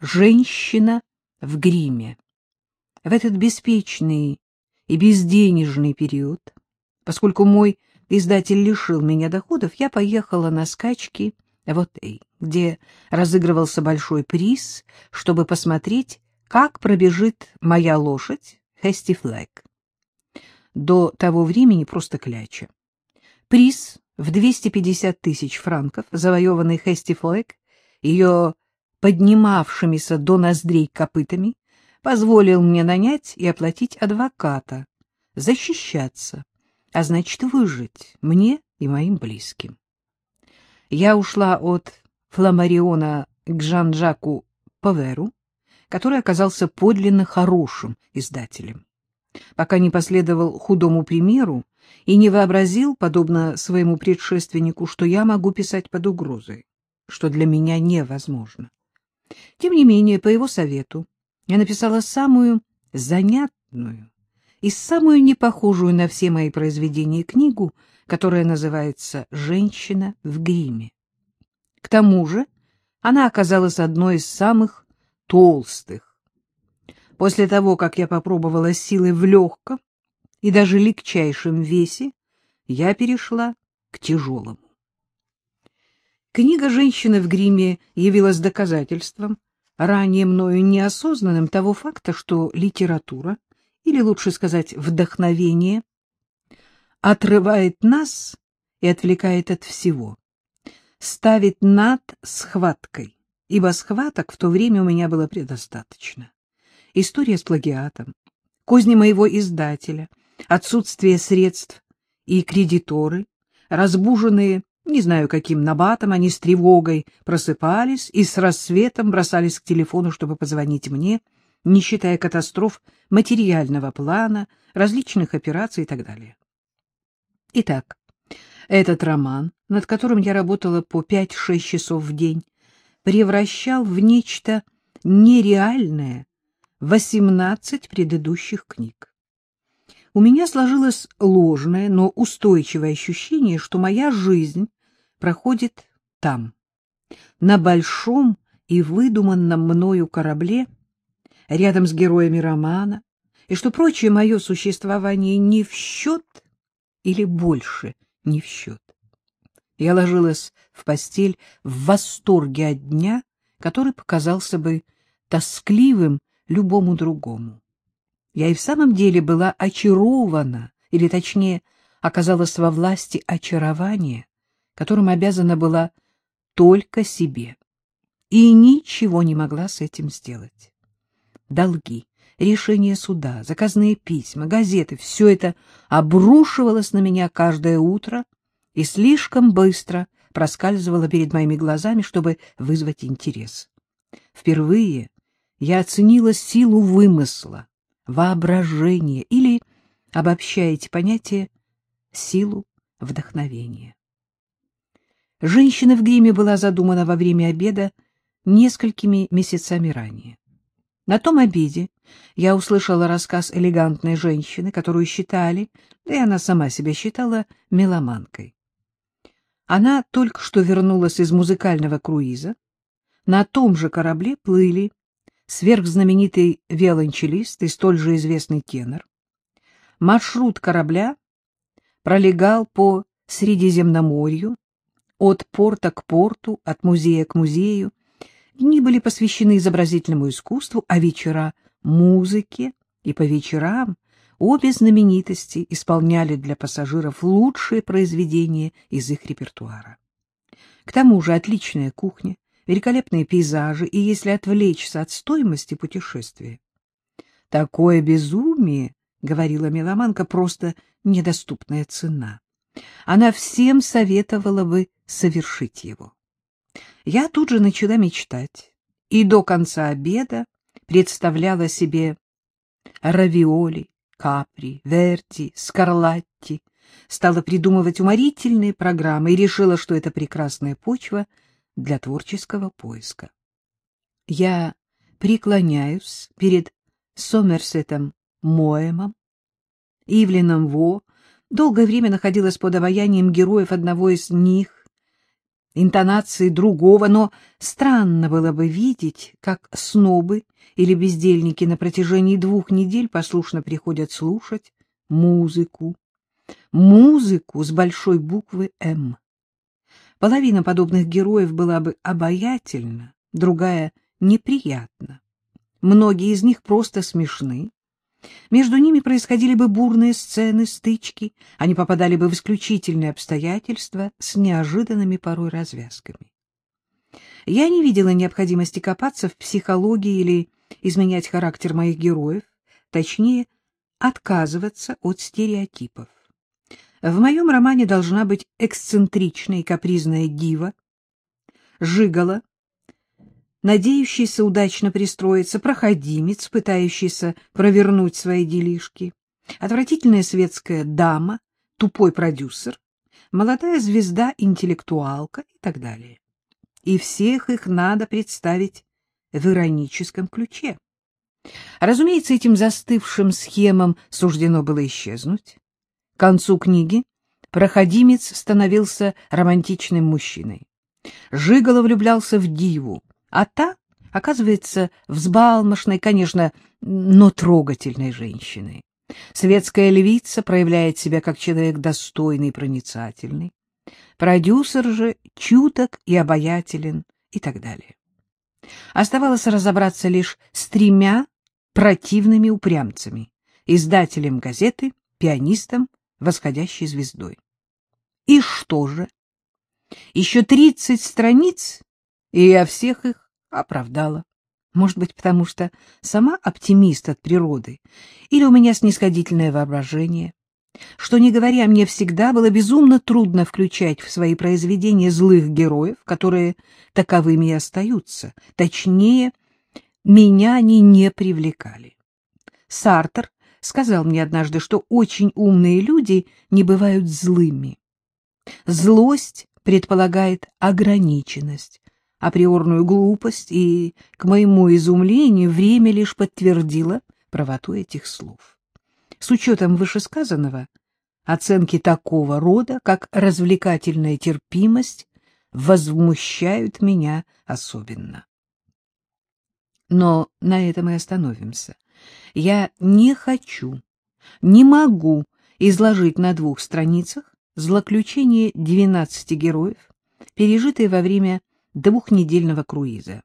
Женщина в гриме. В этот беспечный и безденежный период, поскольку мой издатель лишил меня доходов, я поехала на скачки в Отей, где разыгрывался большой приз, чтобы посмотреть, как пробежит моя лошадь Хести Флэг. До того времени просто кляча. Приз в 250 тысяч франков, завоеванный Хести Флэг, ее поднимавшимися до ноздрей копытами, позволил мне нанять и оплатить адвоката, защищаться, а значит выжить мне и моим близким. Я ушла от Фламариона к Жан-Жаку Паверу, который оказался подлинно хорошим издателем. Пока не последовал худому примеру и не вообразил, подобно своему предшественнику, что я могу писать под угрозой, что для меня невозможно. Тем не менее, по его совету, я написала самую занятную и самую непохожую на все мои произведения книгу, которая называется «Женщина в гриме». К тому же она оказалась одной из самых толстых. После того, как я попробовала силы в легком и даже легчайшем весе, я перешла к тяжелому. Книга «Женщина в гриме» явилась доказательством, ранее мною неосознанным, того факта, что литература, или лучше сказать вдохновение, отрывает нас и отвлекает от всего, ставит над схваткой, ибо схваток в то время у меня было предостаточно. История с плагиатом, козни моего издателя, отсутствие средств и кредиторы, разбуженные не знаю, каким набатом они с тревогой просыпались и с рассветом бросались к телефону, чтобы позвонить мне, не считая катастроф материального плана, различных операций и так далее. Итак, этот роман, над которым я работала по 5-6 часов в день, превращал в нечто нереальное 18 предыдущих книг. У меня сложилось ложное, но устойчивое ощущение, что моя жизнь проходит там, на большом и выдуманном мною корабле, рядом с героями романа, и что прочее мое существование не в счет или больше не в счет. Я ложилась в постель в восторге от дня, который показался бы тоскливым любому другому. Я и в самом деле была очарована, или точнее, оказалась во власти очарования, которым обязана была только себе, и ничего не могла с этим сделать. Долги, решения суда, заказные письма, газеты — все это обрушивалось на меня каждое утро и слишком быстро проскальзывало перед моими глазами, чтобы вызвать интерес. Впервые я оценила силу вымысла, воображения или, обобщая эти понятия, силу вдохновения. Женщина в гриме была задумана во время обеда несколькими месяцами ранее. На том обеде я услышала рассказ элегантной женщины, которую считали, да и она сама себя считала, меломанкой. Она только что вернулась из музыкального круиза. На том же корабле плыли сверхзнаменитый виолончелист и столь же известный тенор. Маршрут корабля пролегал по Средиземноморью, от порта к порту, от музея к музею. Дни были посвящены изобразительному искусству, а вечера — музыке, и по вечерам обе знаменитости исполняли для пассажиров лучшие произведения из их репертуара. К тому же отличная кухня, великолепные пейзажи, и если отвлечься от стоимости путешествия. Такое безумие, — говорила меломанка, — просто недоступная цена. Она всем советовала бы совершить его. Я тут же начала мечтать, и до конца обеда представляла себе равиоли, капри, верти, скарлатти, стала придумывать уморительные программы и решила, что это прекрасная почва для творческого поиска. Я преклоняюсь перед Сомерсетом Моэмом, Ивлином Во, долгое время находилась под обаянием героев одного из них интонации другого, но странно было бы видеть, как снобы или бездельники на протяжении двух недель послушно приходят слушать музыку. Музыку с большой буквы «М». Половина подобных героев была бы обаятельна, другая — неприятна. Многие из них просто смешны. Между ними происходили бы бурные сцены, стычки, они попадали бы в исключительные обстоятельства с неожиданными порой развязками. Я не видела необходимости копаться в психологии или изменять характер моих героев, точнее, отказываться от стереотипов. В моем романе должна быть эксцентричная и капризная дива, жигала, надеющийся удачно пристроиться, проходимец, пытающийся провернуть свои делишки, отвратительная светская дама, тупой продюсер, молодая звезда-интеллектуалка и так далее. И всех их надо представить в ироническом ключе. Разумеется, этим застывшим схемам суждено было исчезнуть. К концу книги проходимец становился романтичным мужчиной. Жигало влюблялся в диву, а та, оказывается, взбалмошной, конечно, но трогательной женщиной. Светская львица проявляет себя как человек достойный и проницательный. Продюсер же чуток и обаятелен и так далее. Оставалось разобраться лишь с тремя противными упрямцами — издателем газеты, пианистом восходящей звездой. И что же? Еще тридцать страниц, и я всех их оправдала. Может быть, потому что сама оптимист от природы, или у меня снисходительное воображение. Что, не говоря, мне всегда было безумно трудно включать в свои произведения злых героев, которые таковыми и остаются. Точнее, меня они не привлекали. Сартер сказал мне однажды, что очень умные люди не бывают злыми. Злость предполагает ограниченность, априорную глупость, и, к моему изумлению, время лишь подтвердило правоту этих слов. С учетом вышесказанного, оценки такого рода, как развлекательная терпимость, возмущают меня особенно. Но на этом и остановимся. Я не хочу, не могу изложить на двух страницах злоключение двенадцати героев, пережитые во время двухнедельного круиза.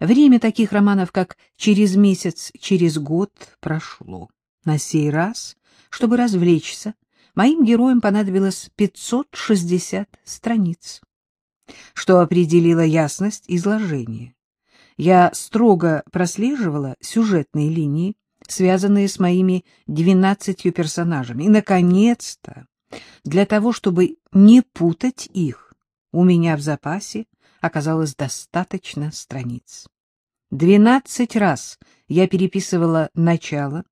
Время таких романов, как «Через месяц, через год» прошло. На сей раз, чтобы развлечься, моим героям понадобилось 560 страниц, что определило ясность изложения. Я строго прослеживала сюжетные линии, связанные с моими двенадцатью персонажами. И, наконец-то, для того, чтобы не путать их, у меня в запасе оказалось достаточно страниц. Двенадцать раз я переписывала начало,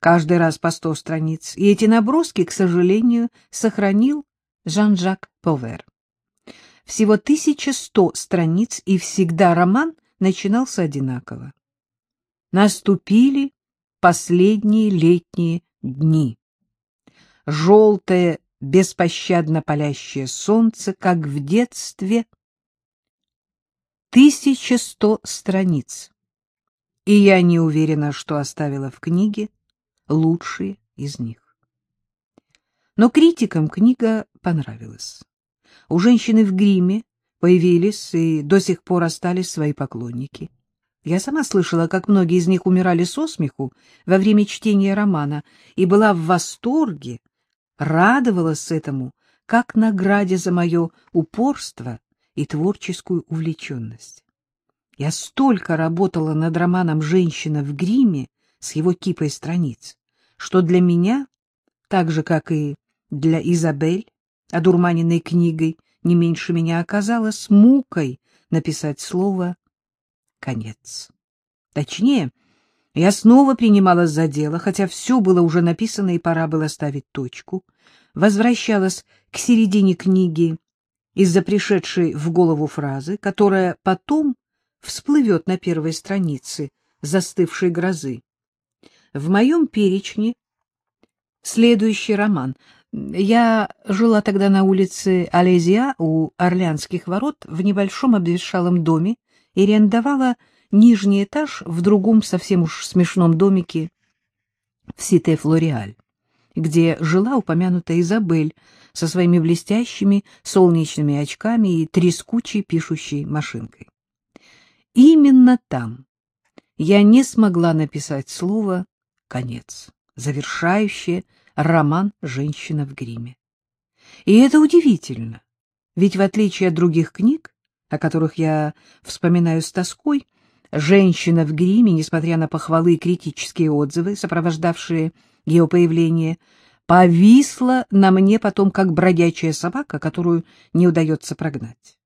каждый раз по сто страниц, и эти наброски, к сожалению, сохранил Жан-Жак Повер. Всего 1100 страниц, и всегда роман — начинался одинаково. Наступили последние летние дни. Желтое, беспощадно палящее солнце, как в детстве. 1100 страниц. И я не уверена, что оставила в книге лучшие из них. Но критикам книга понравилась. У женщины в гриме появились и до сих пор остались свои поклонники. Я сама слышала, как многие из них умирали со смеху во время чтения романа, и была в восторге, радовалась этому, как награде за мое упорство и творческую увлеченность. Я столько работала над романом «Женщина в гриме» с его кипой страниц, что для меня, так же, как и для Изабель, одурманенной книгой, не меньше меня оказалось мукой написать слово «конец». Точнее, я снова принималась за дело, хотя все было уже написано и пора было ставить точку. Возвращалась к середине книги из-за пришедшей в голову фразы, которая потом всплывет на первой странице застывшей грозы. В моем перечне следующий роман Я жила тогда на улице Алезия у Орлеанских ворот в небольшом обветшалом доме и арендовала нижний этаж в другом совсем уж смешном домике в Сите-Флориаль, где жила упомянутая Изабель со своими блестящими солнечными очками и трескучей пишущей машинкой. Именно там я не смогла написать слово «конец», завершающее роман «Женщина в гриме». И это удивительно, ведь в отличие от других книг, о которых я вспоминаю с тоской, «Женщина в гриме», несмотря на похвалы и критические отзывы, сопровождавшие ее появление, повисла на мне потом как бродячая собака, которую не удается прогнать.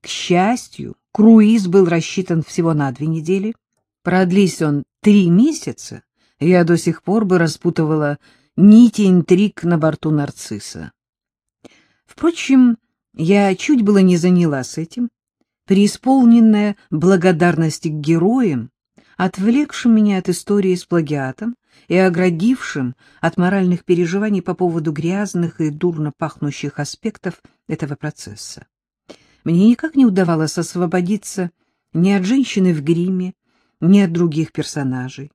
К счастью, круиз был рассчитан всего на две недели. Продлись он три месяца, я до сих пор бы распутывала нити интриг на борту нарцисса. Впрочем, я чуть было не занялась этим, преисполненная благодарности к героям, отвлекшим меня от истории с плагиатом и оградившим от моральных переживаний по поводу грязных и дурно пахнущих аспектов этого процесса. Мне никак не удавалось освободиться ни от женщины в гриме, ни от других персонажей.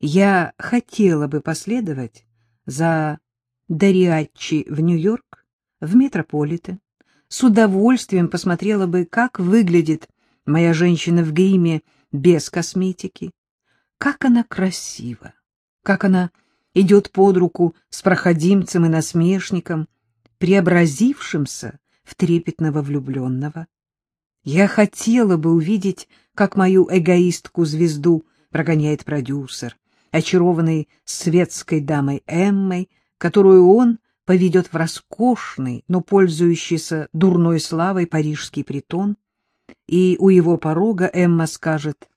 Я хотела бы последовать за Дариаччи в Нью-Йорк, в Метрополитен, с удовольствием посмотрела бы, как выглядит моя женщина в гриме без косметики, как она красива, как она идет под руку с проходимцем и насмешником, преобразившимся в трепетного влюбленного. Я хотела бы увидеть, как мою эгоистку-звезду прогоняет продюсер, очарованный светской дамой Эммой, которую он поведет в роскошный, но пользующийся дурной славой парижский притон, и у его порога Эмма скажет,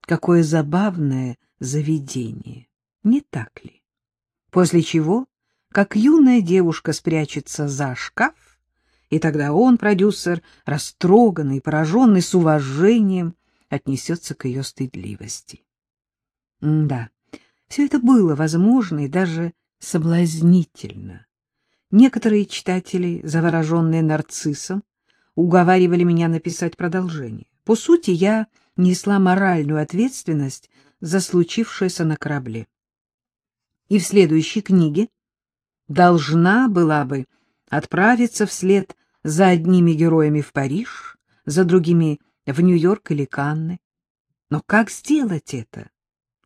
какое забавное заведение, не так ли? После чего, как юная девушка спрячется за шкаф, и тогда он, продюсер, растроганный, пораженный, с уважением, отнесется к ее стыдливости. да, все это было возможно и даже соблазнительно. Некоторые читатели, завороженные нарциссом, уговаривали меня написать продолжение. По сути, я несла моральную ответственность за случившееся на корабле. И в следующей книге должна была бы отправиться вслед за одними героями в Париж, за другими в Нью-Йорк или Канны. Но как сделать это?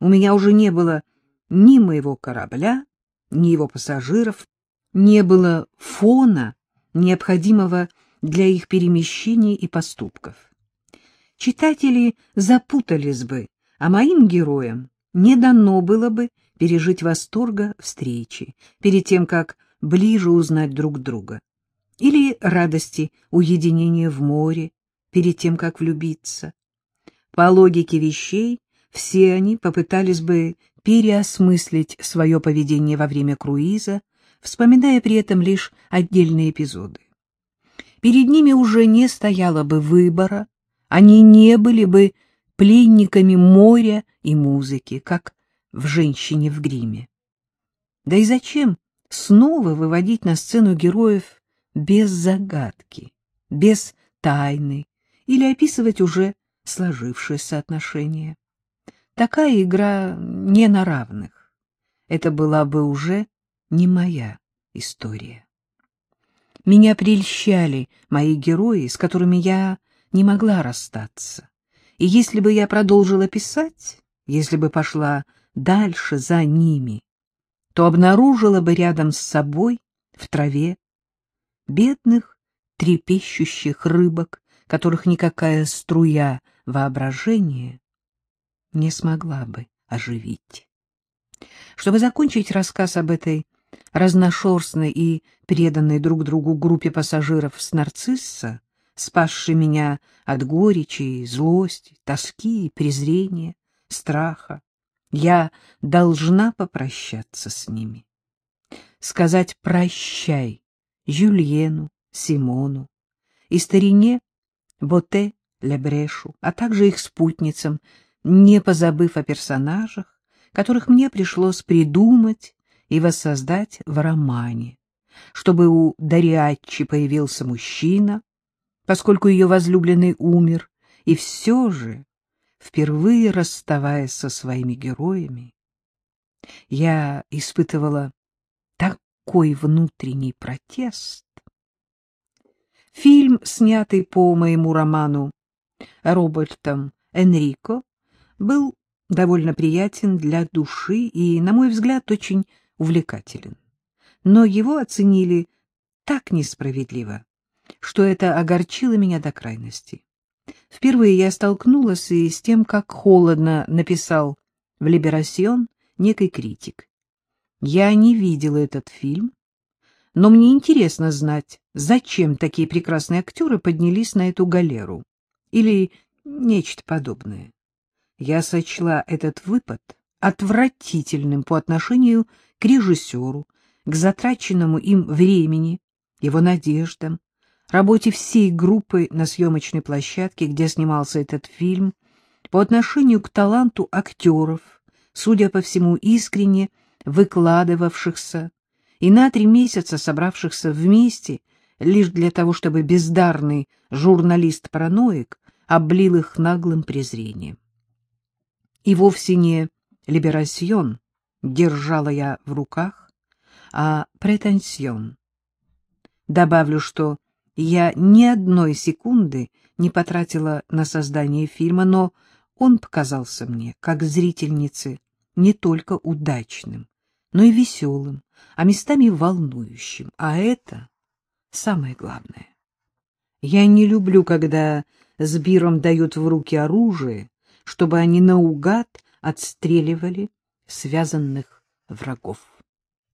У меня уже не было ни моего корабля, ни его пассажиров, не было фона, необходимого для их перемещений и поступков. Читатели запутались бы, а моим героям не дано было бы пережить восторга встречи перед тем, как ближе узнать друг друга, или радости уединения в море перед тем, как влюбиться. По логике вещей, все они попытались бы переосмыслить свое поведение во время круиза, вспоминая при этом лишь отдельные эпизоды. Перед ними уже не стояло бы выбора, они не были бы пленниками моря и музыки, как в «Женщине в гриме». Да и зачем снова выводить на сцену героев без загадки, без тайны или описывать уже сложившиеся отношения? Такая игра не на равных. Это была бы уже не моя история. Меня прельщали мои герои, с которыми я не могла расстаться. И если бы я продолжила писать, если бы пошла дальше за ними, то обнаружила бы рядом с собой в траве бедных трепещущих рыбок, которых никакая струя воображения не смогла бы оживить. Чтобы закончить рассказ об этой разношерстной и преданной друг другу группе пассажиров с нарцисса, спасшей меня от горечи, злости, тоски, презрения, страха, я должна попрощаться с ними. Сказать «прощай» Жюльену, Симону и старине Боте Лебрешу, а также их спутницам, не позабыв о персонажах, которых мне пришлось придумать и воссоздать в романе, чтобы у Дариатчи появился мужчина, поскольку ее возлюбленный умер, и все же, впервые расставаясь со своими героями, я испытывала такой внутренний протест. Фильм, снятый по моему роману Робертом Энрико, был довольно приятен для души и, на мой взгляд, очень увлекателен. Но его оценили так несправедливо, что это огорчило меня до крайности. Впервые я столкнулась и с тем, как холодно написал в «Либерасьон» некий критик. Я не видела этот фильм, но мне интересно знать, зачем такие прекрасные актеры поднялись на эту галеру или нечто подобное. Я сочла этот выпад отвратительным по отношению к режиссеру, к затраченному им времени, его надеждам, работе всей группы на съемочной площадке, где снимался этот фильм, по отношению к таланту актеров, судя по всему, искренне выкладывавшихся и на три месяца собравшихся вместе лишь для того, чтобы бездарный журналист-параноик облил их наглым презрением. И вовсе не «Либерасьон» держала я в руках, а «Претенсьон». Добавлю, что я ни одной секунды не потратила на создание фильма, но он показался мне, как зрительнице, не только удачным, но и веселым, а местами волнующим. А это самое главное. Я не люблю, когда с Биром дают в руки оружие, чтобы они наугад отстреливали связанных врагов.